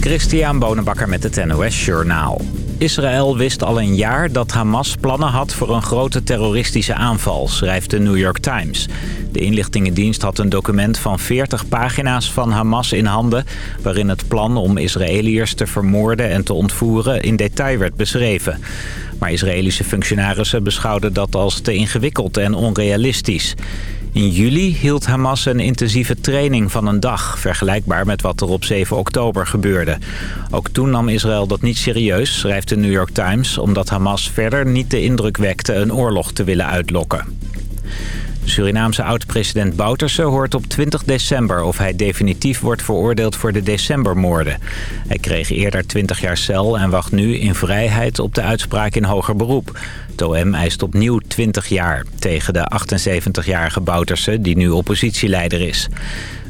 Christian Bonenbakker met het NOS Journaal. Israël wist al een jaar dat Hamas plannen had voor een grote terroristische aanval, schrijft de New York Times. De inlichtingendienst had een document van 40 pagina's van Hamas in handen... waarin het plan om Israëliërs te vermoorden en te ontvoeren in detail werd beschreven. Maar Israëlische functionarissen beschouwden dat als te ingewikkeld en onrealistisch. In juli hield Hamas een intensieve training van een dag... vergelijkbaar met wat er op 7 oktober gebeurde. Ook toen nam Israël dat niet serieus, schrijft de New York Times... omdat Hamas verder niet de indruk wekte een oorlog te willen uitlokken. Surinaamse oud-president Bouterse hoort op 20 december of hij definitief wordt veroordeeld voor de decembermoorden. Hij kreeg eerder 20 jaar cel en wacht nu in vrijheid op de uitspraak in hoger beroep. OM eist opnieuw 20 jaar tegen de 78-jarige Bouterse die nu oppositieleider is.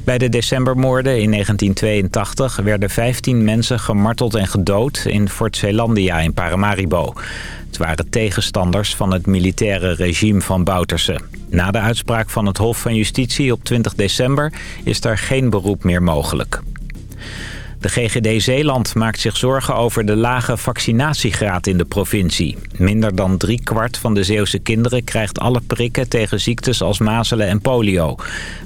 Bij de decembermoorden in 1982 werden 15 mensen gemarteld en gedood in Fort Zeelandia in Paramaribo. Het waren tegenstanders van het militaire regime van Bouterse. Na de uitspraak van het Hof van Justitie op 20 december is daar geen beroep meer mogelijk. De GGD Zeeland maakt zich zorgen over de lage vaccinatiegraad in de provincie. Minder dan drie kwart van de Zeeuwse kinderen krijgt alle prikken tegen ziektes als mazelen en polio.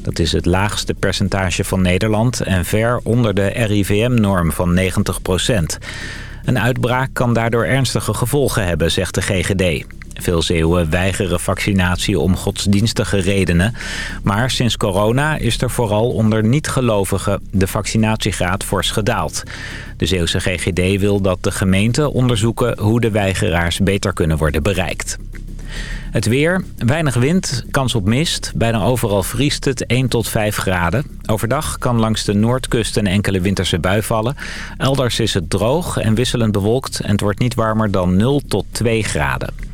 Dat is het laagste percentage van Nederland en ver onder de RIVM-norm van 90 procent. Een uitbraak kan daardoor ernstige gevolgen hebben, zegt de GGD. Veel Zeeuwen weigeren vaccinatie om godsdienstige redenen. Maar sinds corona is er vooral onder niet-gelovigen de vaccinatiegraad fors gedaald. De Zeeuwse GGD wil dat de gemeenten onderzoeken hoe de weigeraars beter kunnen worden bereikt. Het weer, weinig wind, kans op mist. Bijna overal vriest het 1 tot 5 graden. Overdag kan langs de noordkust een enkele winterse bui vallen. Elders is het droog en wisselend bewolkt en het wordt niet warmer dan 0 tot 2 graden.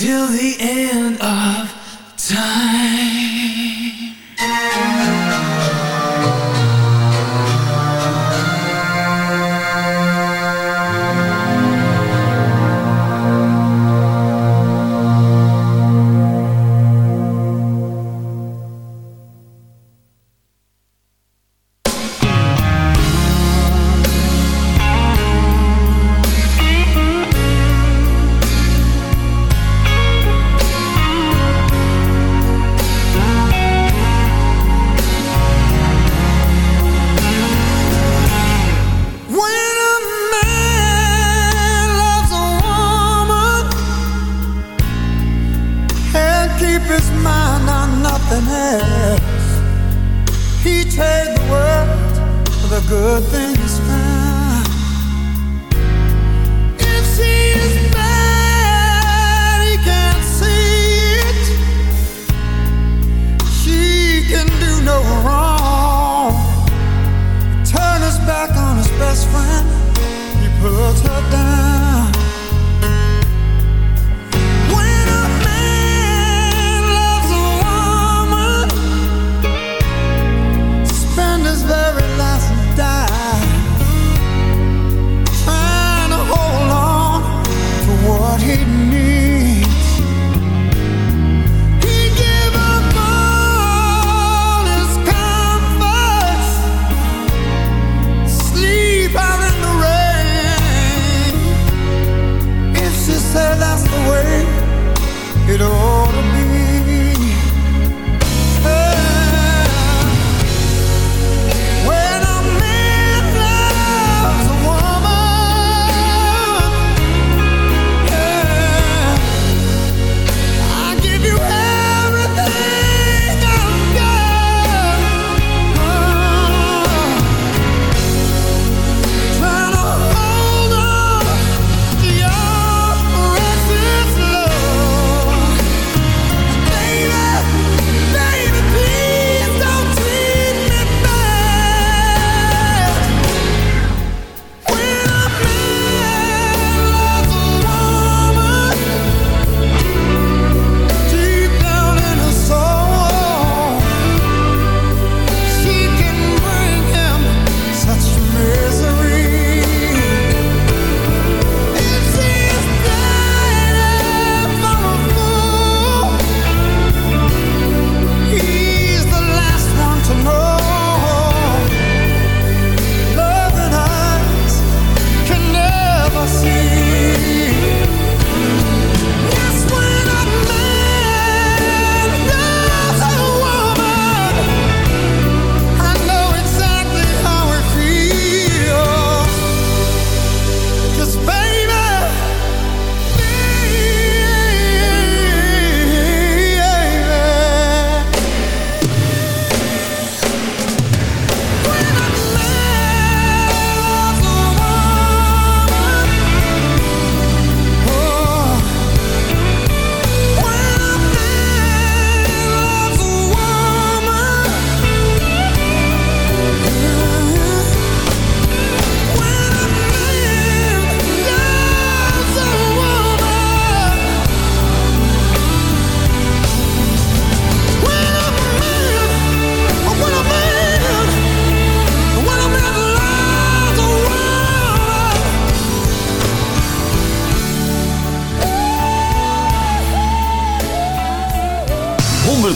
Die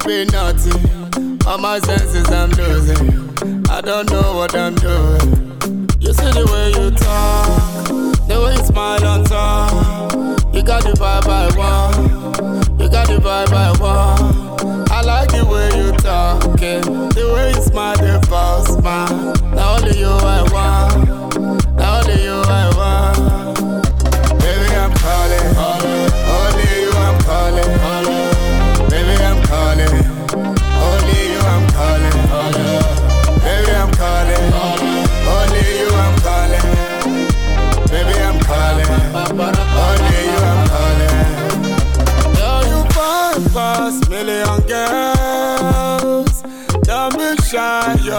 to be naughty. All my senses I'm losing, I don't know what I'm doing. You see the way you talk, the way you smile on top. You got the vibe I want, you got the vibe I want. I like the way you talking, the way you smile, the false smile. Now only you I want,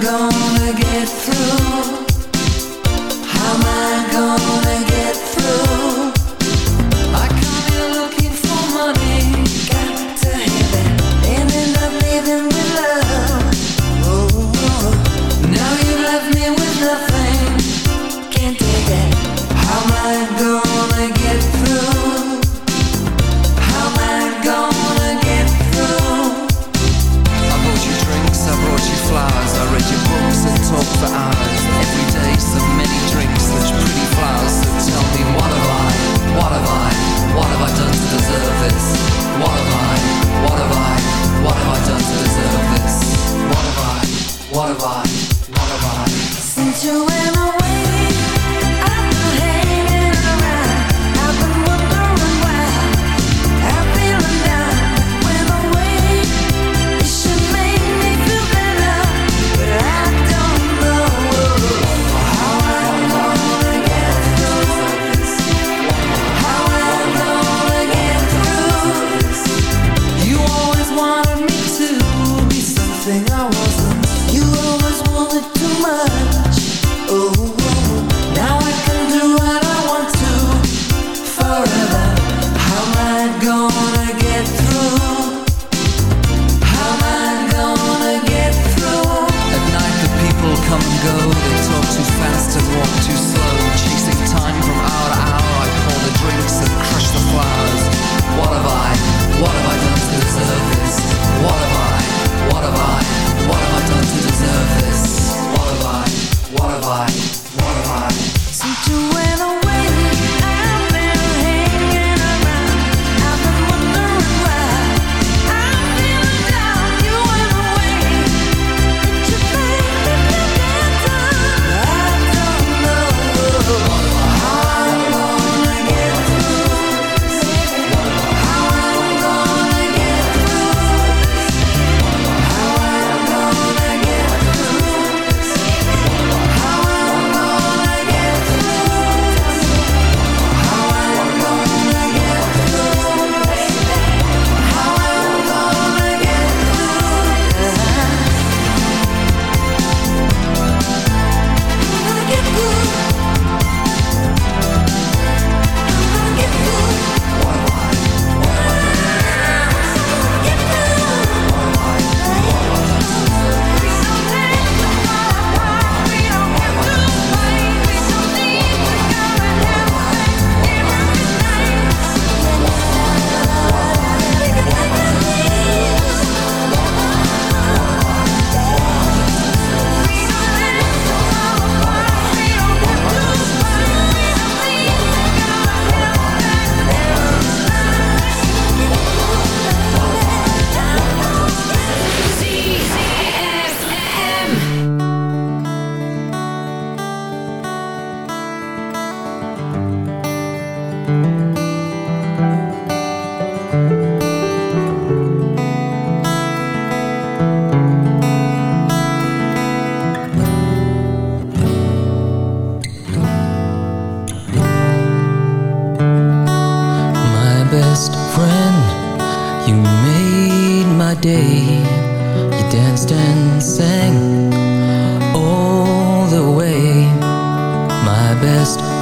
gonna get through?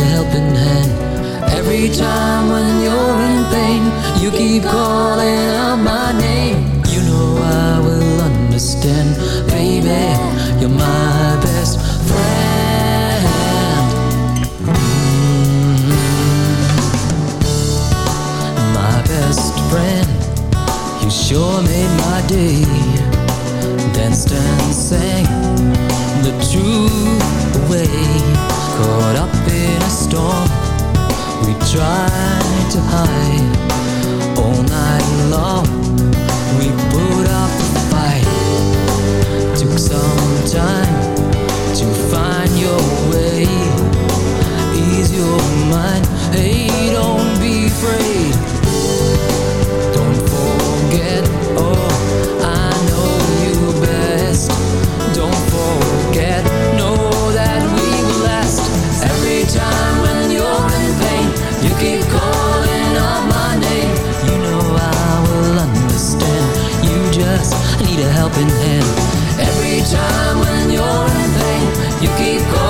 a helping hand. Every time when you're in pain, you keep calling out my name. You know I will understand, baby. You're my best friend. Mm -hmm. My best friend, you sure made my day. Danced and sang the truth away caught up storm. We tried to hide all night long. We put up a fight. Took some time. hand. Every time when you're in pain, you keep going.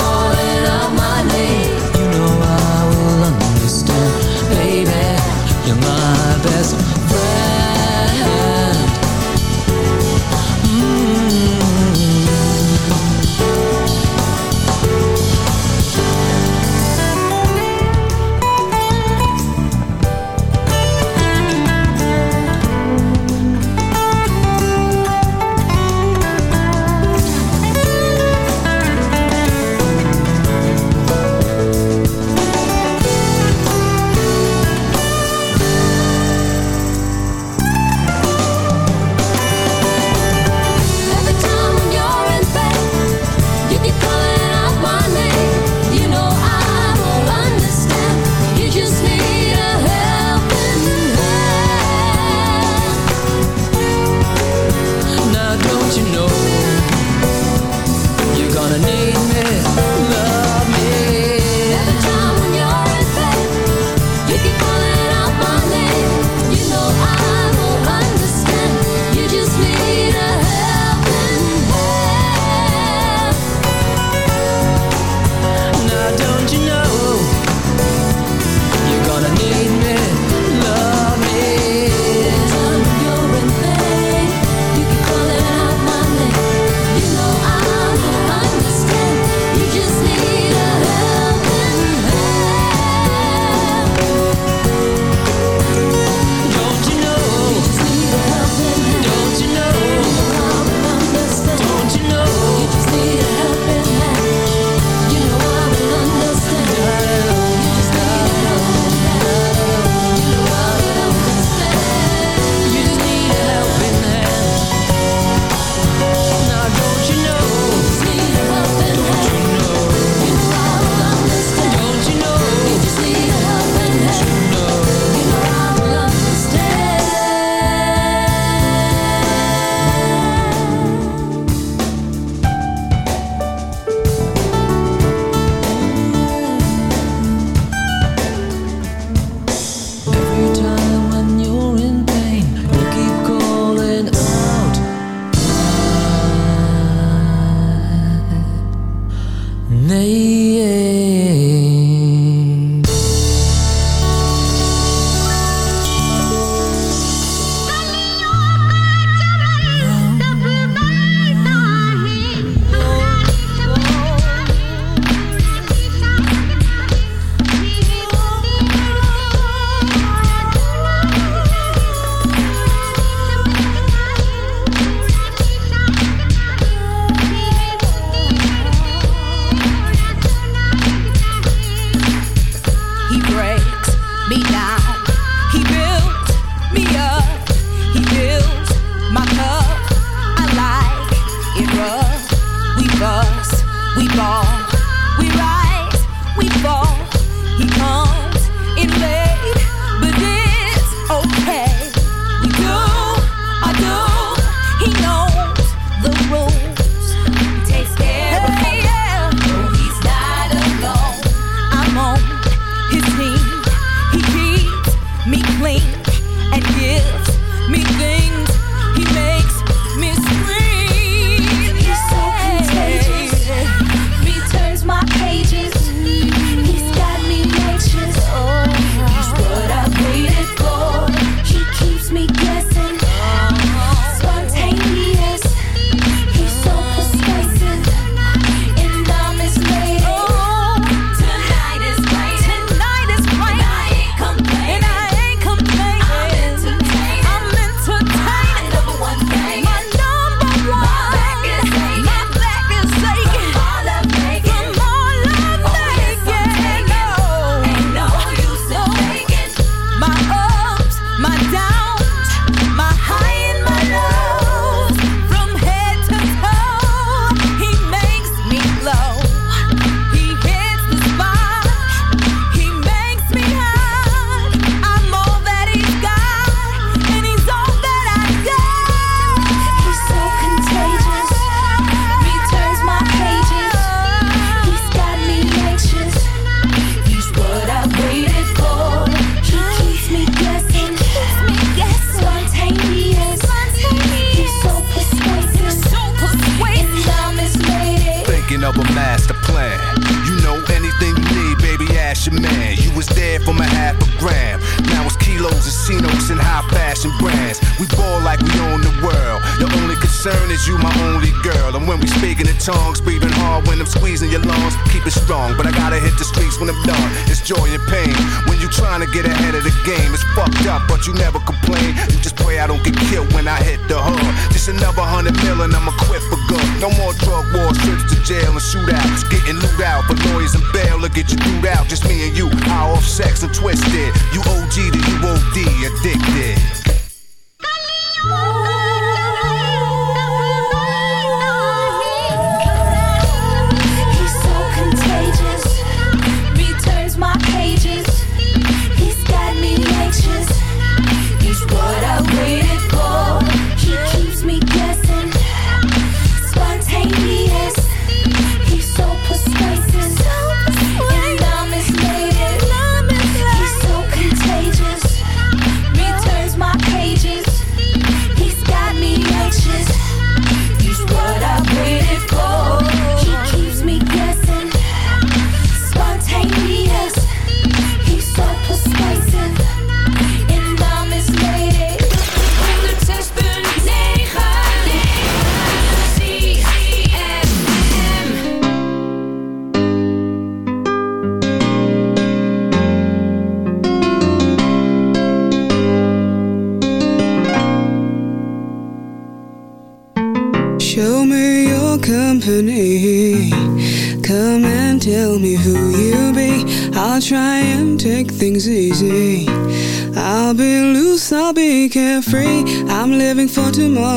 twist.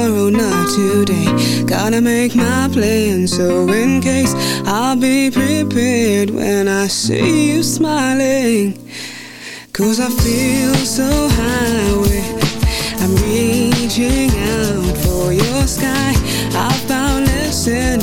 tomorrow, not today. Gotta make my plan so in case I'll be prepared when I see you smiling. Cause I feel so high when I'm reaching out for your sky. I've found lessons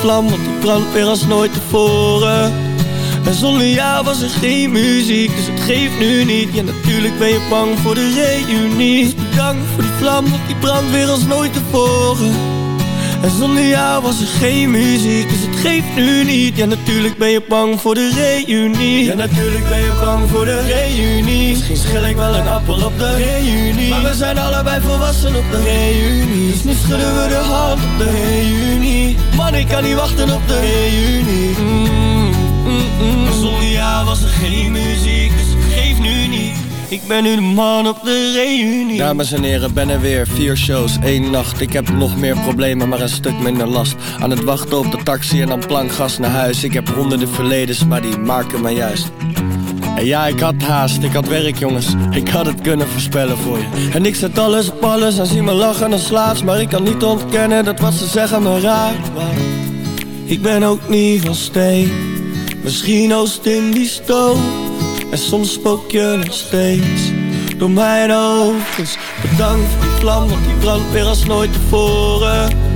vlam, want die brandt weer als nooit tevoren. En zonder jou was er geen muziek, dus het geeft nu niet. Ja, natuurlijk ben je bang voor de reunie. Dus bedankt voor die vlam, want die brandt weer als nooit tevoren. En zonder jou was er geen muziek, dus het geeft nu niet. Ja, natuurlijk ben je bang voor de reunie. Ja, natuurlijk ben je bang voor de reunie. Misschien schil ik wel een appel op de reunie. Zijn allebei volwassen op de reunie. Dus nu schudden we de hand op de reunie. Man, ik kan niet wachten op de reunie. Mm, mm, mm. Zonder jou was er geen muziek, dus het geeft nu niet. Ik ben nu de man op de reunie. Dames en heren, ben er weer. Vier shows, één nacht. Ik heb nog meer problemen, maar een stuk minder last. Aan het wachten op de taxi en dan plankgas naar huis. Ik heb honderden verledens, maar die maken me juist. En ja, ik had haast, ik had werk jongens. Ik had het kunnen voorspellen voor je. En ik zet alles op alles en zie me lachen en slaats Maar ik kan niet ontkennen dat wat ze zeggen me raakt. Maar ik ben ook niet van steen Misschien oost in die stoof En soms spook je nog steeds Door mijn Dus bedankt voor die vlam, want die brandt weer als nooit tevoren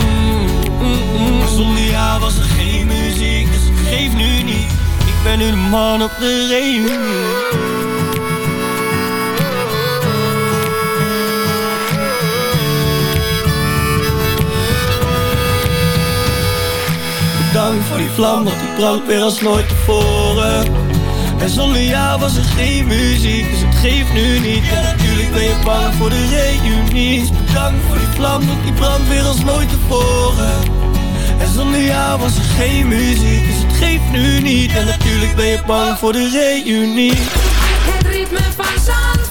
ben nu de man op de reunie. Bedankt voor die vlam, want die brandt weer als nooit tevoren. En zonder jou was er geen muziek, dus het geeft nu niet. En natuurlijk ben je bang voor de reunie. Dus Bedankt voor die vlam, want die brandt weer als nooit tevoren. En zonder jou was er geen muziek, dus het geeft nu niet En natuurlijk ben je bang voor de reunie ritme van Zandvoort.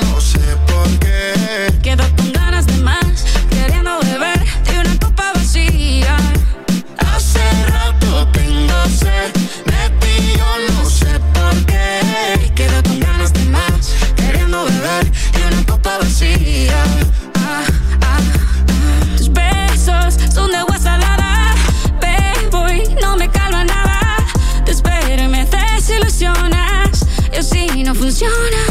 Jonah